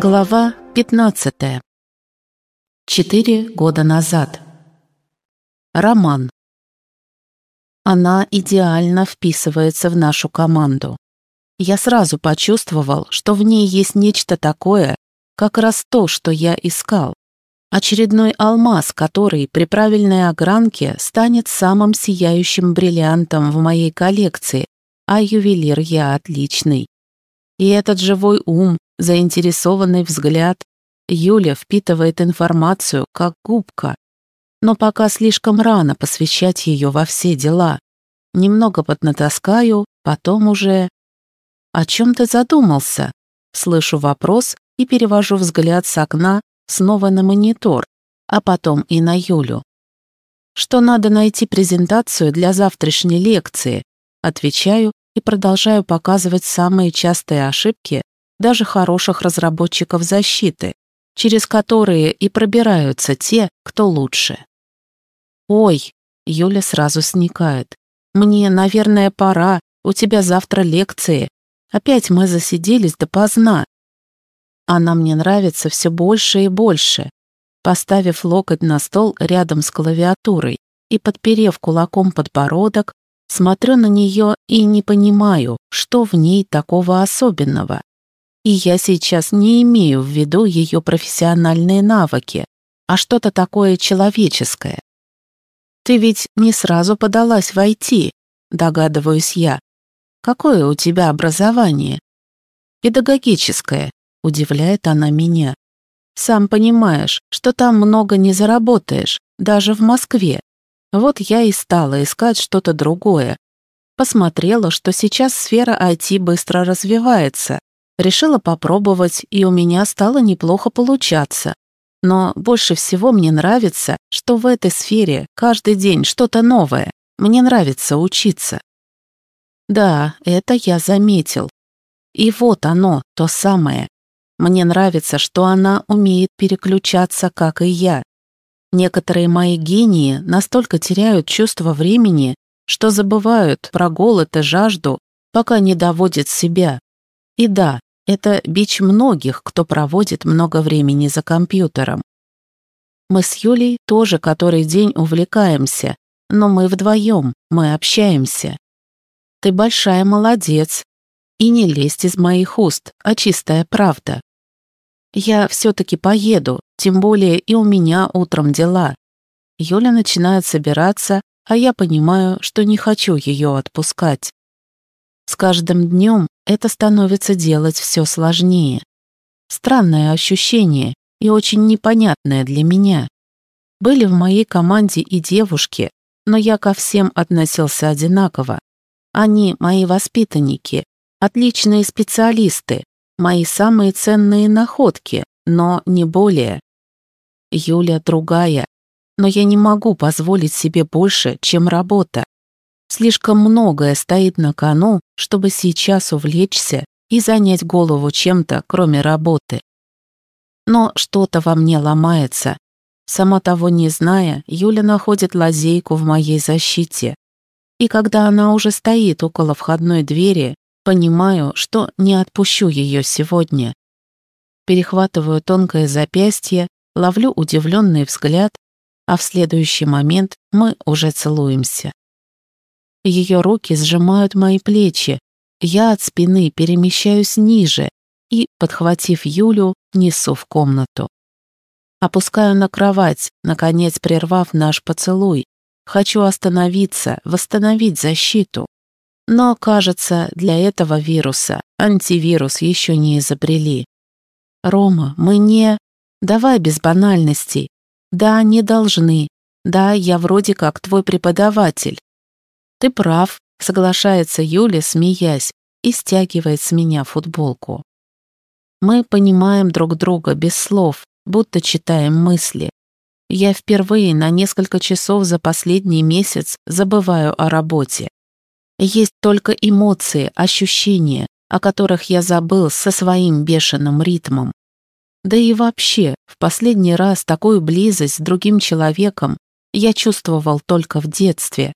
Глава 15. Четыре года назад. Роман. Она идеально вписывается в нашу команду. Я сразу почувствовал, что в ней есть нечто такое, как раз то, что я искал. Очередной алмаз, который при правильной огранке станет самым сияющим бриллиантом в моей коллекции, а ювелир я отличный. И этот живой ум, заинтересованный взгляд, Юля впитывает информацию, как губка. Но пока слишком рано посвящать ее во все дела. Немного поднатаскаю, потом уже... «О чем ты задумался?» Слышу вопрос и перевожу взгляд с окна снова на монитор, а потом и на Юлю. «Что надо найти презентацию для завтрашней лекции?» Отвечаю и продолжаю показывать самые частые ошибки даже хороших разработчиков защиты, через которые и пробираются те, кто лучше. «Ой!» — Юля сразу сникает. «Мне, наверное, пора, у тебя завтра лекции. Опять мы засиделись допоздна». Она мне нравится все больше и больше. Поставив локоть на стол рядом с клавиатурой и подперев кулаком подбородок, смотрю на нее и не понимаю, что в ней такого особенного. И я сейчас не имею в виду ее профессиональные навыки, а что-то такое человеческое. Ты ведь не сразу подалась в догадываюсь я. Какое у тебя образование? Педагогическое, удивляет она меня. Сам понимаешь, что там много не заработаешь, даже в Москве. Вот я и стала искать что-то другое. Посмотрела, что сейчас сфера IT быстро развивается, Решила попробовать, и у меня стало неплохо получаться. Но больше всего мне нравится, что в этой сфере каждый день что-то новое. Мне нравится учиться. Да, это я заметил. И вот оно, то самое. Мне нравится, что она умеет переключаться, как и я. Некоторые мои гении настолько теряют чувство времени, что забывают про голод и жажду, пока не доводят себя. И да, это бич многих, кто проводит много времени за компьютером. Мы с Юлей тоже который день увлекаемся, но мы вдвоем, мы общаемся. Ты большая молодец. И не лезть из моих уст, а чистая правда. Я все-таки поеду, тем более и у меня утром дела. Юля начинает собираться, а я понимаю, что не хочу ее отпускать. С каждым днем это становится делать все сложнее. Странное ощущение и очень непонятное для меня. Были в моей команде и девушки, но я ко всем относился одинаково. Они мои воспитанники, отличные специалисты, мои самые ценные находки, но не более. Юля другая, но я не могу позволить себе больше, чем работа. Слишком многое стоит на кону, чтобы сейчас увлечься и занять голову чем-то, кроме работы. Но что-то во мне ломается. Сама того не зная, Юля находит лазейку в моей защите. И когда она уже стоит около входной двери, понимаю, что не отпущу ее сегодня. Перехватываю тонкое запястье, ловлю удивленный взгляд, а в следующий момент мы уже целуемся. Ее руки сжимают мои плечи. Я от спины перемещаюсь ниже и, подхватив Юлю, несу в комнату. Опускаю на кровать, наконец прервав наш поцелуй. Хочу остановиться, восстановить защиту. Но, кажется, для этого вируса антивирус еще не изобрели. Рома, мы не... Давай без банальностей. Да, не должны. Да, я вроде как твой преподаватель. «Ты прав», — соглашается Юля, смеясь, и стягивает с меня футболку. Мы понимаем друг друга без слов, будто читаем мысли. Я впервые на несколько часов за последний месяц забываю о работе. Есть только эмоции, ощущения, о которых я забыл со своим бешеным ритмом. Да и вообще, в последний раз такую близость с другим человеком я чувствовал только в детстве.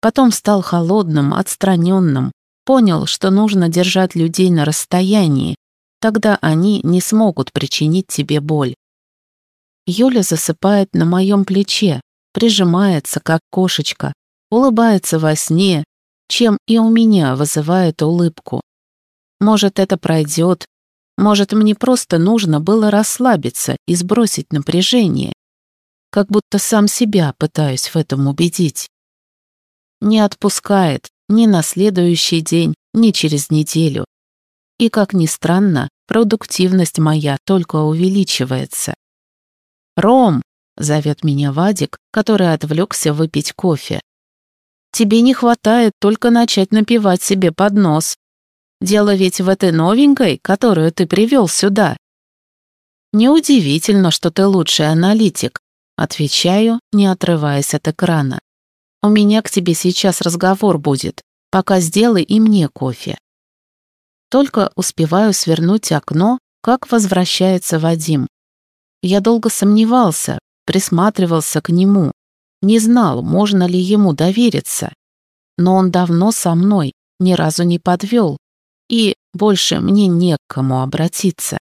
Потом стал холодным, отстраненным, понял, что нужно держать людей на расстоянии, Тогда они не смогут причинить тебе боль. Юля засыпает на моем плече, прижимается, как кошечка, улыбается во сне, чем и у меня вызывает улыбку. Может, это пройдет, может, мне просто нужно было расслабиться и сбросить напряжение, как будто сам себя пытаюсь в этом убедить. Не отпускает ни на следующий день, ни через неделю. И, как ни странно, продуктивность моя только увеличивается. «Ром!» — зовет меня Вадик, который отвлекся выпить кофе. «Тебе не хватает только начать напивать себе под нос. Дело ведь в этой новенькой, которую ты привел сюда». «Неудивительно, что ты лучший аналитик», — отвечаю, не отрываясь от экрана. «У меня к тебе сейчас разговор будет, пока сделай и мне кофе». Только успеваю свернуть окно, как возвращается Вадим. Я долго сомневался, присматривался к нему, не знал, можно ли ему довериться. Но он давно со мной, ни разу не подвел, и больше мне не к кому обратиться.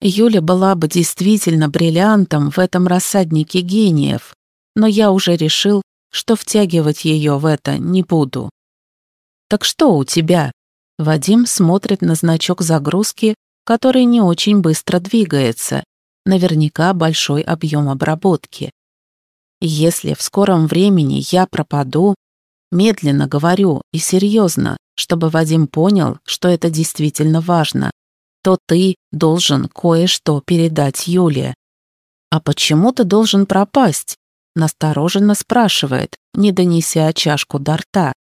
Юля была бы действительно бриллиантом в этом рассаднике гениев, но я уже решил, что втягивать ее в это не буду. «Так что у тебя?» Вадим смотрит на значок загрузки, который не очень быстро двигается, наверняка большой объем обработки. Если в скором времени я пропаду, медленно говорю и серьезно, чтобы Вадим понял, что это действительно важно, то ты должен кое-что передать Юле. «А почему ты должен пропасть?» Настороженно спрашивает, не донеся чашку до рта.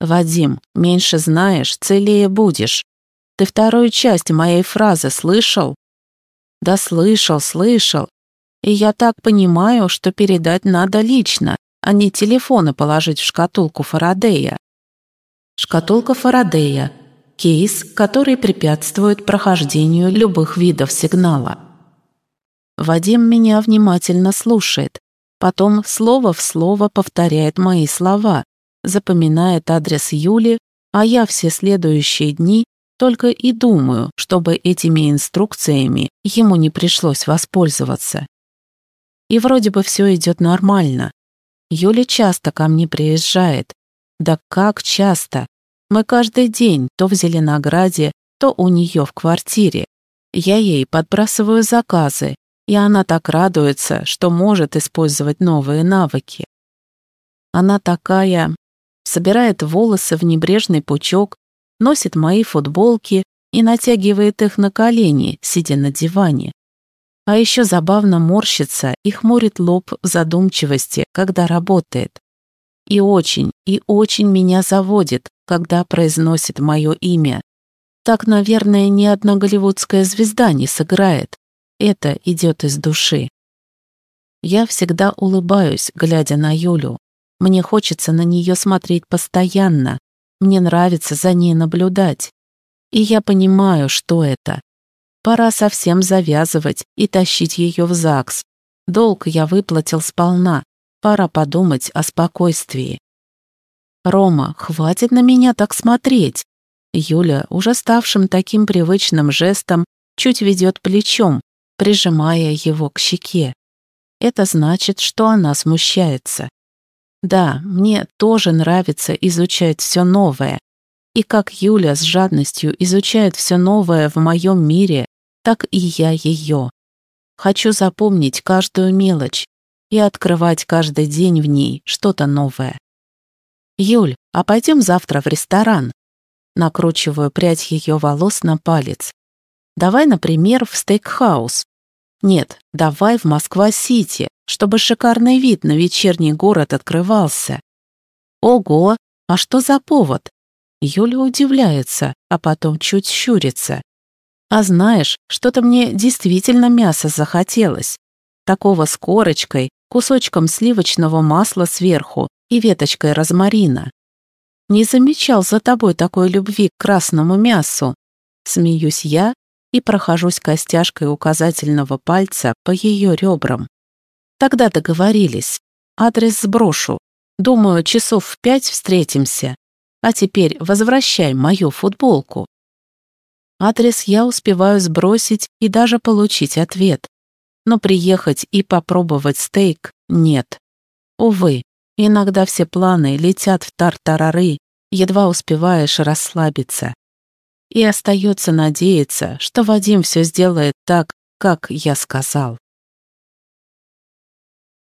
«Вадим, меньше знаешь, целее будешь. Ты вторую часть моей фразы слышал?» Да слышал, слышал. И я так понимаю, что передать надо лично, а не телефоны положить в шкатулку Фарадея. Шкатулка Фарадея – кейс, который препятствует прохождению любых видов сигнала. Вадим меня внимательно слушает, потом слово в слово повторяет мои слова, запоминает адрес Юли, а я все следующие дни только и думаю, чтобы этими инструкциями ему не пришлось воспользоваться. И вроде бы все идет нормально. Юля часто ко мне приезжает. Да как часто? Мы каждый день то в Зеленограде, то у нее в квартире. Я ей подбрасываю заказы, и она так радуется, что может использовать новые навыки. Она такая... Собирает волосы в небрежный пучок носит мои футболки и натягивает их на колени, сидя на диване. А еще забавно морщится и хмурит лоб в задумчивости, когда работает. И очень, и очень меня заводит, когда произносит мое имя. Так, наверное, ни одна голливудская звезда не сыграет. Это идет из души. Я всегда улыбаюсь, глядя на Юлю. Мне хочется на нее смотреть постоянно, мне нравится за ней наблюдать. И я понимаю, что это. Пора совсем завязывать и тащить ее в ЗАГС. Долг я выплатил сполна. Пора подумать о спокойствии. «Рома, хватит на меня так смотреть!» Юля, уже ставшим таким привычным жестом, чуть ведет плечом, прижимая его к щеке. Это значит, что она смущается. Да, мне тоже нравится изучать все новое. И как Юля с жадностью изучает все новое в моем мире, так и я ее. Хочу запомнить каждую мелочь и открывать каждый день в ней что-то новое. «Юль, а пойдем завтра в ресторан?» Накручиваю прядь ее волос на палец. «Давай, например, в стейкхаус. Нет, давай в Москва-Сити чтобы шикарный вид на вечерний город открывался. Ого, а что за повод? Юля удивляется, а потом чуть щурится. А знаешь, что-то мне действительно мясо захотелось. Такого с корочкой, кусочком сливочного масла сверху и веточкой розмарина. Не замечал за тобой такой любви к красному мясу. Смеюсь я и прохожусь костяшкой указательного пальца по ее ребрам. Тогда договорились. Адрес сброшу. Думаю, часов в пять встретимся. А теперь возвращай мою футболку. Адрес я успеваю сбросить и даже получить ответ. Но приехать и попробовать стейк нет. Увы, иногда все планы летят в тартарары, едва успеваешь расслабиться. И остается надеяться, что Вадим все сделает так, как я сказал.